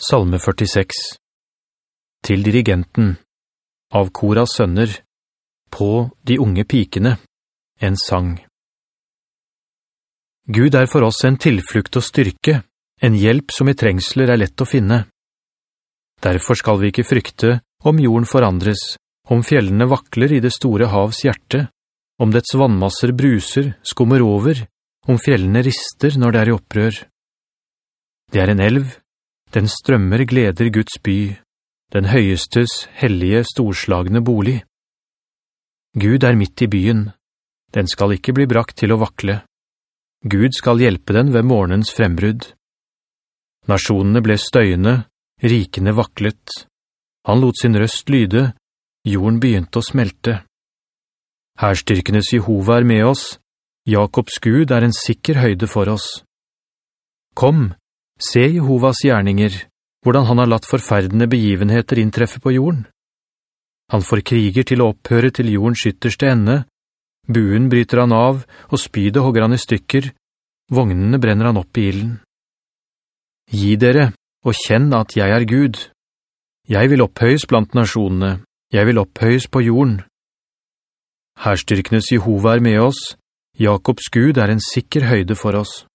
Salme 46 Til dirigenten. Av Koras sønner. På de unge pikene. En sang. Gud er for oss en tilflukt og styrke, en hjelp som i trengsler er lett å finne. Derfor skal vi ikke frykte om jorden forandres, om fjellene vakler i det store havs hjerte, om dets vannmasser bruser, skummer over, om fjellene rister når det er i opprør. Det er en elv, den strømmer gleder Guds by, den høyestes hellige storslagne bolig. Gud er midt i byen, den skal ikke bli brakt til å vakle. Gud skal hjelpe den ved morgenens frembrudd. Nasjonene ble støyende, rikene vaklet. Han lot sin røst lyde, jorden begynte å smelte. Herstyrkenes Jehova er med oss, Jakobs Gud er en sikker høyde for oss. Kom, Se Jehovas gjerninger, hvordan han har latt forferdende begivenheter inntreffe på jorden. Han får kriger til å opphøre til jordens ytterste ende, buen bryter han av, og spydet hogger han i stykker, vognene brenner han opp i ilden. Gi dere, og kjenn at jeg er Gud. Jeg vil opphøyes blant nasjonene, jeg vil opphøyes på jorden. Herstyrkenes Jehova er med oss, Jakobs Gud er en sikker høyde for oss.